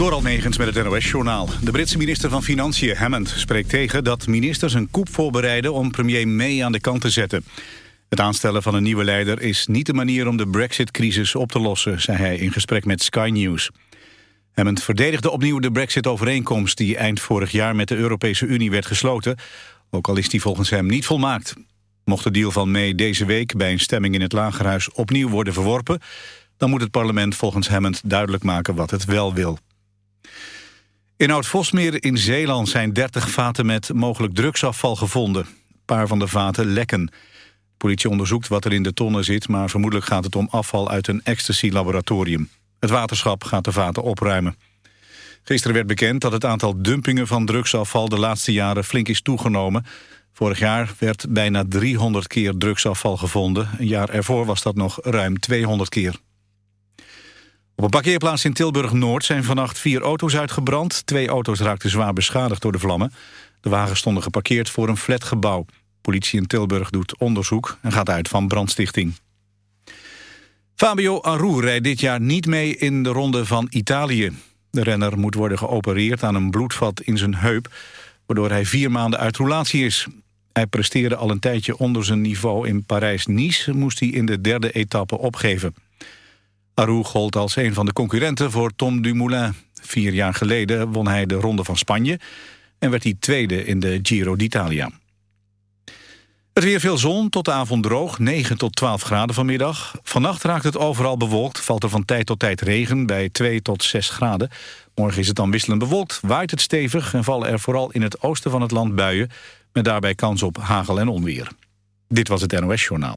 Door Almegens met het NOS-journaal. De Britse minister van Financiën, Hammond, spreekt tegen dat ministers een coup voorbereiden om premier May aan de kant te zetten. Het aanstellen van een nieuwe leider is niet de manier om de brexit-crisis op te lossen, zei hij in gesprek met Sky News. Hammond verdedigde opnieuw de brexit-overeenkomst die eind vorig jaar met de Europese Unie werd gesloten, ook al is die volgens hem niet volmaakt. Mocht de deal van May deze week bij een stemming in het Lagerhuis opnieuw worden verworpen, dan moet het parlement volgens Hammond duidelijk maken wat het wel wil. In Oud-Vosmeer in Zeeland zijn 30 vaten met mogelijk drugsafval gevonden. Een paar van de vaten lekken. De politie onderzoekt wat er in de tonnen zit... maar vermoedelijk gaat het om afval uit een ecstasy-laboratorium. Het waterschap gaat de vaten opruimen. Gisteren werd bekend dat het aantal dumpingen van drugsafval... de laatste jaren flink is toegenomen. Vorig jaar werd bijna 300 keer drugsafval gevonden. Een jaar ervoor was dat nog ruim 200 keer. Op een parkeerplaats in Tilburg-Noord zijn vannacht vier auto's uitgebrand. Twee auto's raakten zwaar beschadigd door de vlammen. De wagens stonden geparkeerd voor een flatgebouw. Politie in Tilburg doet onderzoek en gaat uit van brandstichting. Fabio Aru rijdt dit jaar niet mee in de ronde van Italië. De renner moet worden geopereerd aan een bloedvat in zijn heup... waardoor hij vier maanden uit roulatie is. Hij presteerde al een tijdje onder zijn niveau in Parijs-Nice... moest hij in de derde etappe opgeven. Aru gold als een van de concurrenten voor Tom Dumoulin. Vier jaar geleden won hij de Ronde van Spanje... en werd hij tweede in de Giro d'Italia. Het weer veel zon, tot de avond droog, 9 tot 12 graden vanmiddag. Vannacht raakt het overal bewolkt, valt er van tijd tot tijd regen... bij 2 tot 6 graden. Morgen is het dan wisselend bewolkt, waait het stevig... en vallen er vooral in het oosten van het land buien... met daarbij kans op hagel en onweer. Dit was het NOS Journaal.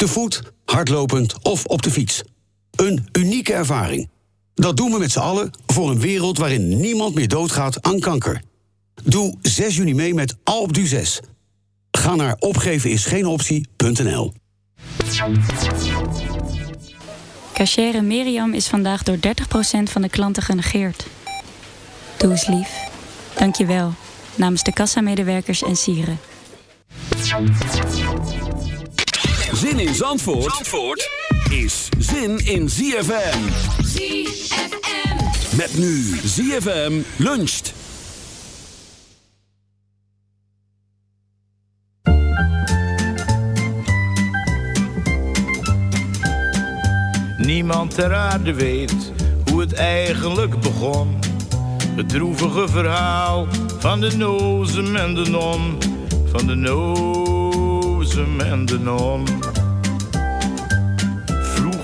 Te voet, hardlopend of op de fiets. Een unieke ervaring. Dat doen we met z'n allen voor een wereld waarin niemand meer doodgaat aan kanker. Doe 6 juni mee met Alp du 6. Ga naar opgevenisgeenoptie.nl Cachere Miriam is vandaag door 30% van de klanten genegeerd. Doe eens lief. Dank je wel. Namens de kassamedewerkers en sieren. Zin in Zandvoort, Zandvoort is zin in ZFM. ZFM. Met nu ZFM luncht. Niemand ter aarde weet hoe het eigenlijk begon. Het droevige verhaal van de nozem en de non. Van de nozem en de non.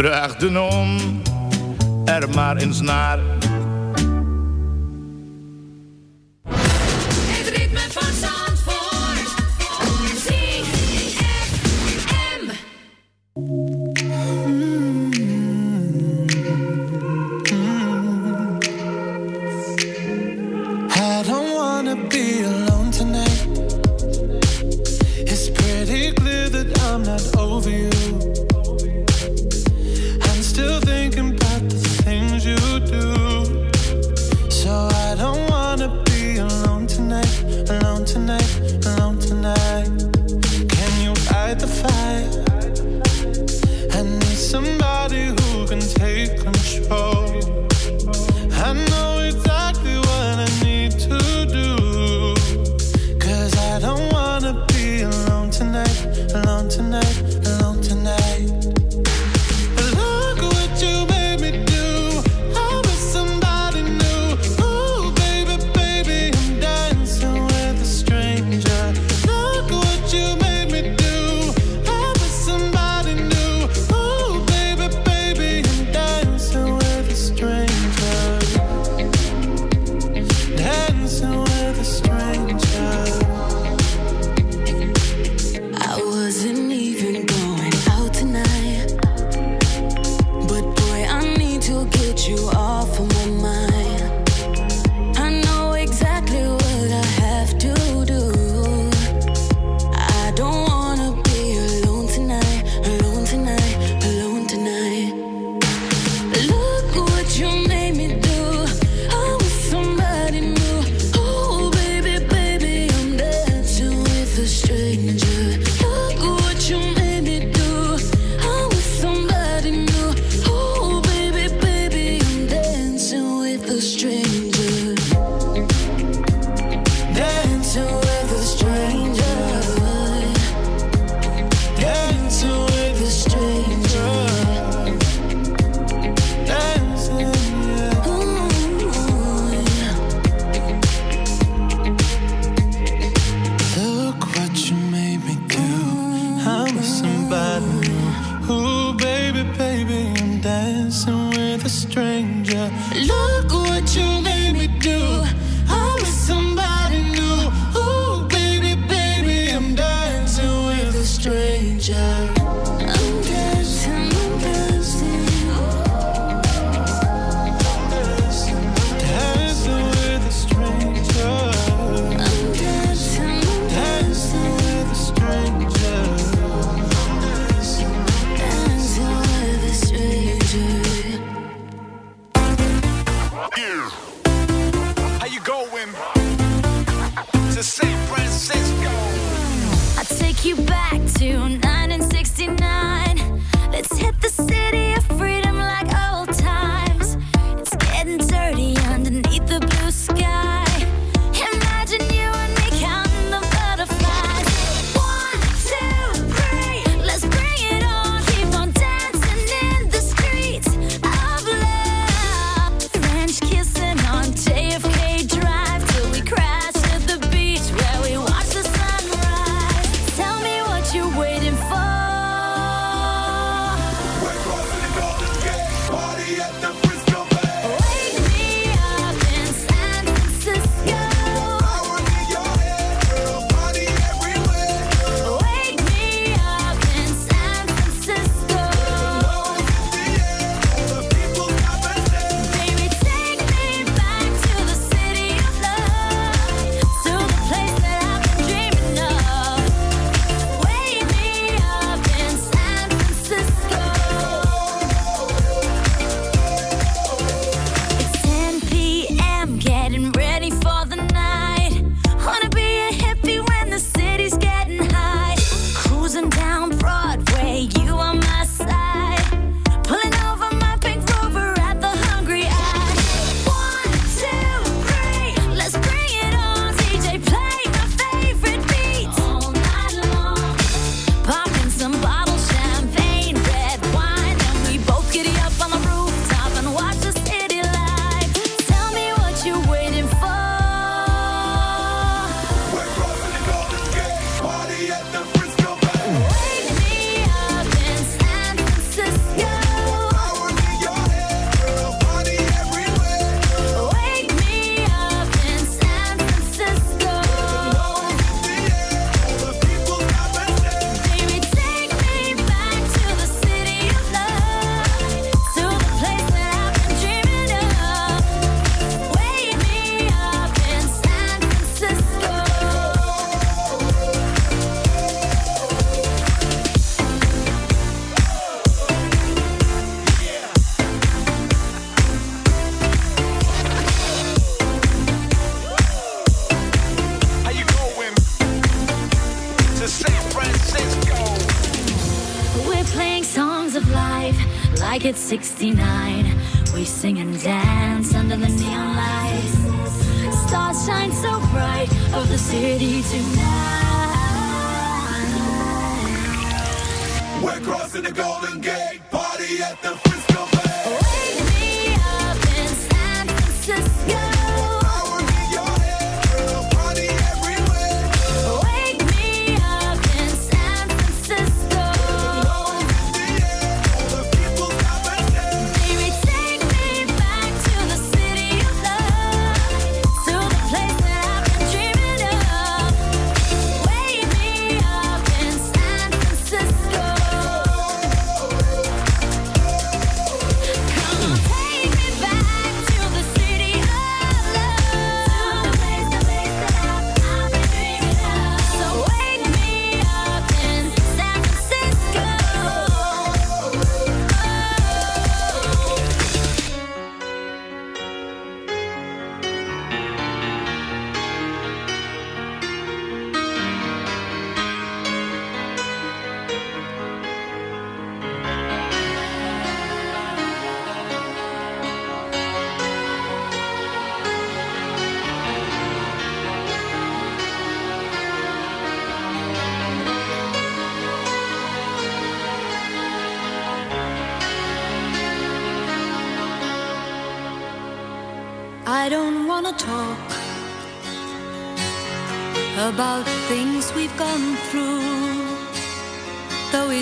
Vraag de er maar eens naar.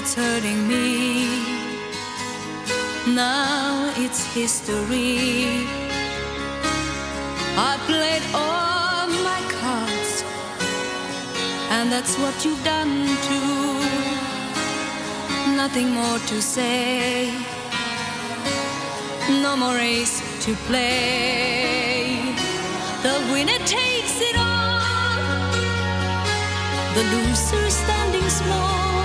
it's hurting me. Now it's history. I played all my cards, and that's what you've done too. Nothing more to say, no more race to play. The winner takes it all, the loser standing small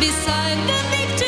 beside the victim.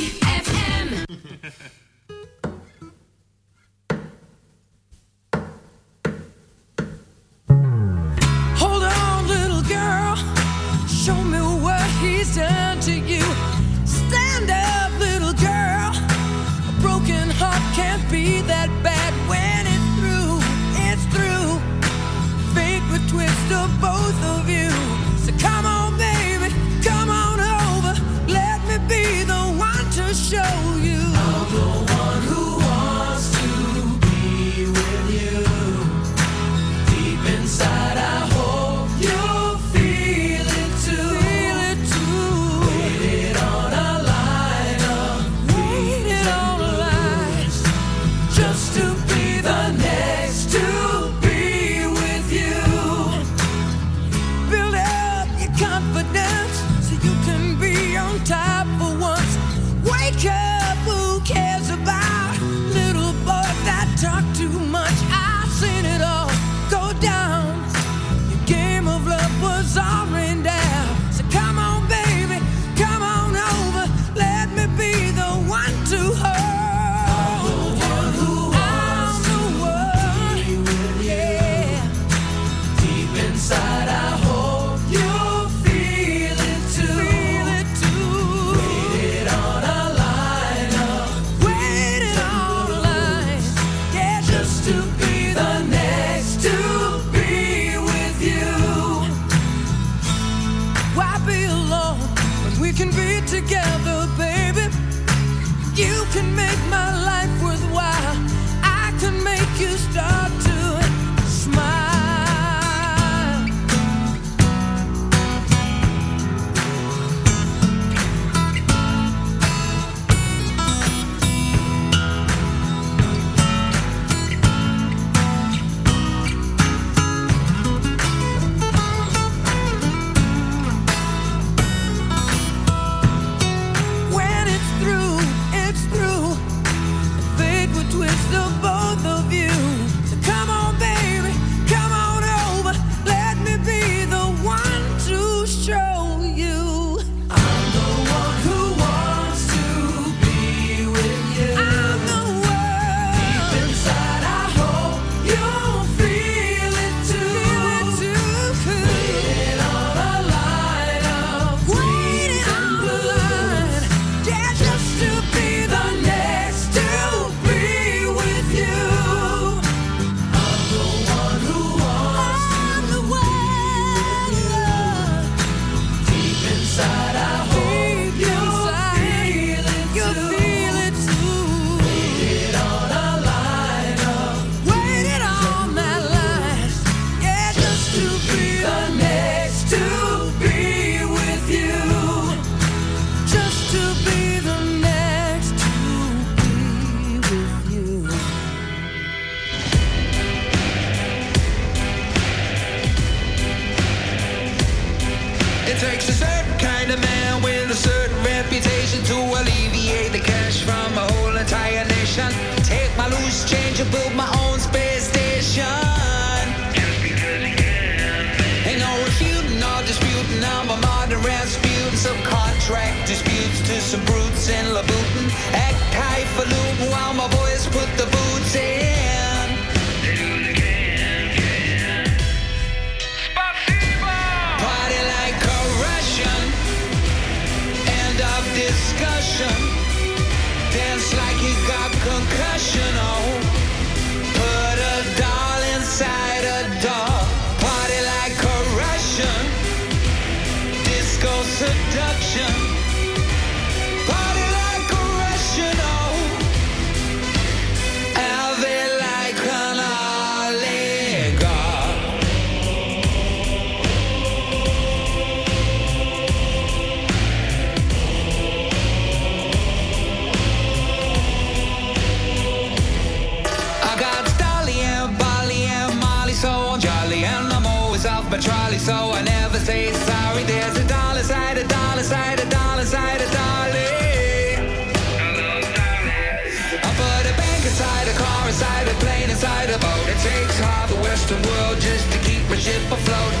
the world just to keep my ship afloat.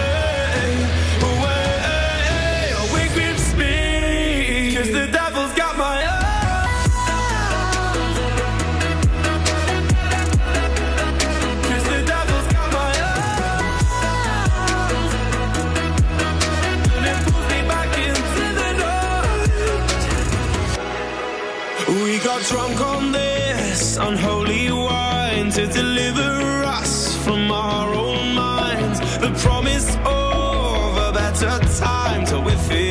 a time till we feel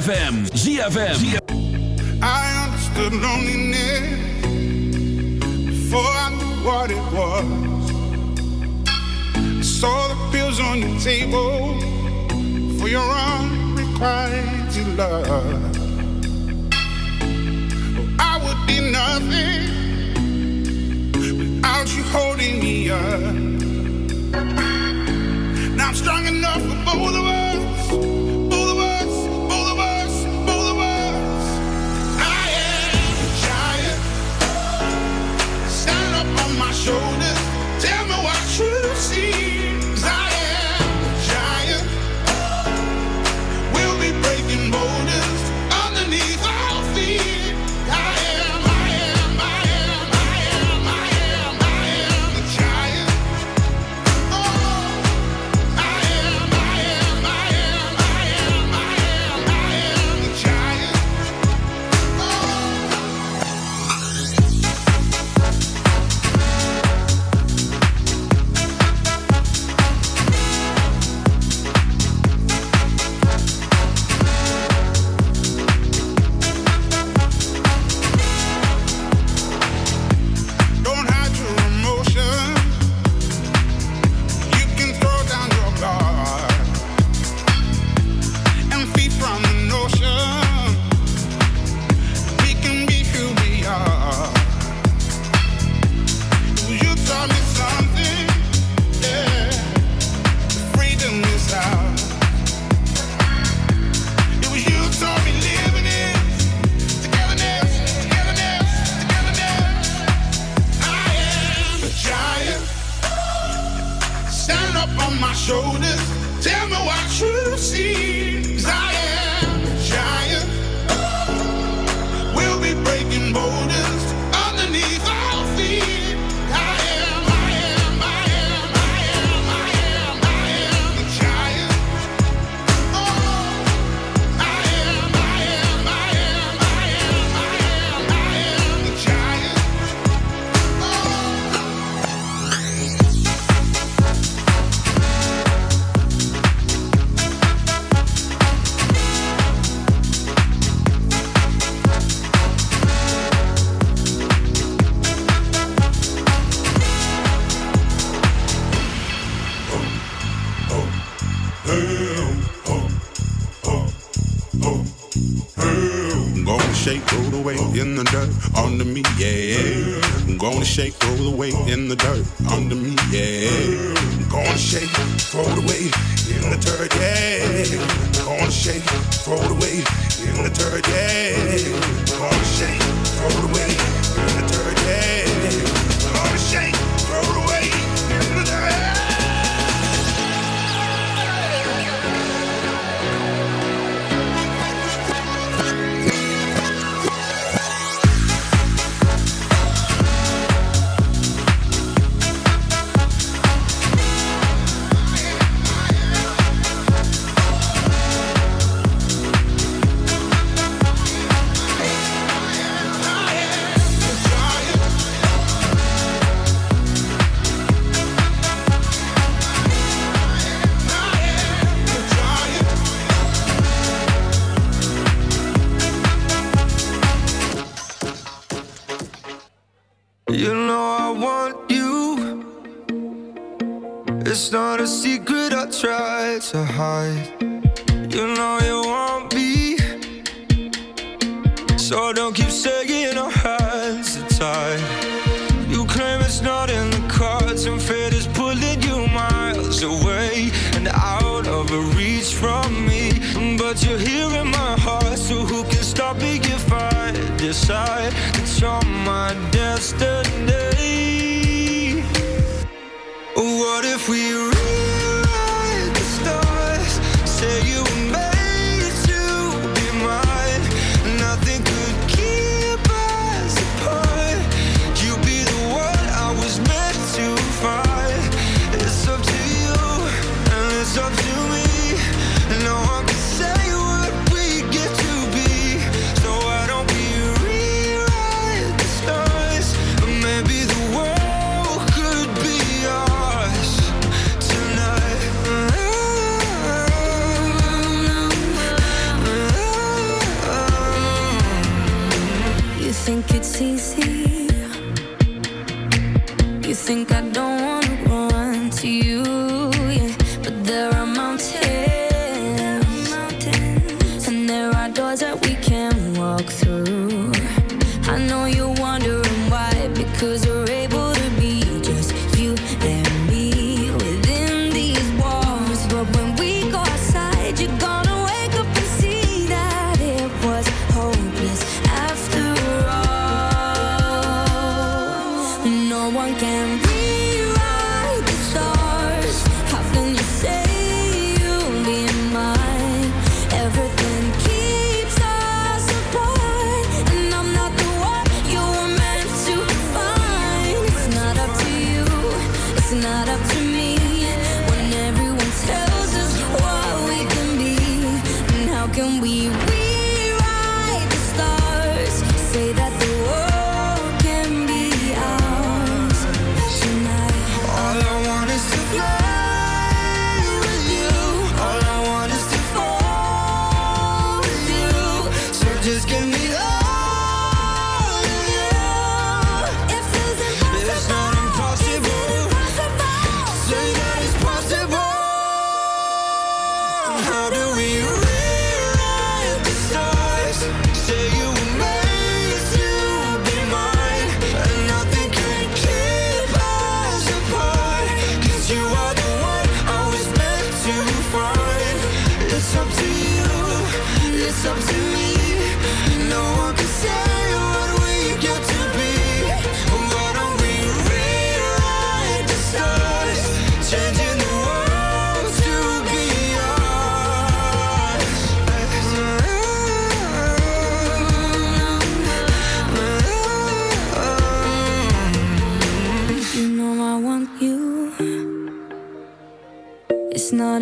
ZFM. ZFM. I shake, roll away in the dirt under me, yeah. Gonna shake, Throw roll away in the dirt, yeah. Gonna shake, Throw roll away. if we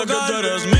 lo que tú.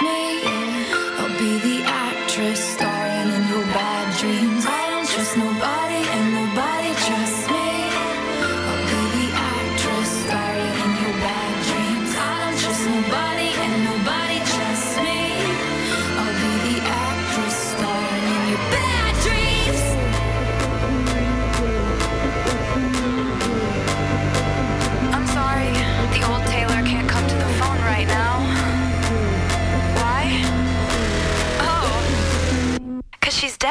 me.